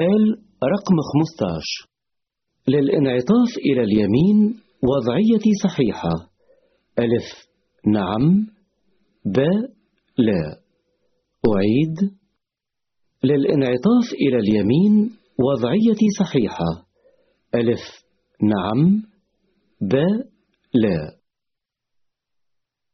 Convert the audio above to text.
ال رقم 15 للانعطاف إلى اليمين وضعية صحيحة. ألف. نعم. ب. لا. أعيد. للانعطاف إلى اليمين وضعية صحيحة. ألف. نعم. ب. لا.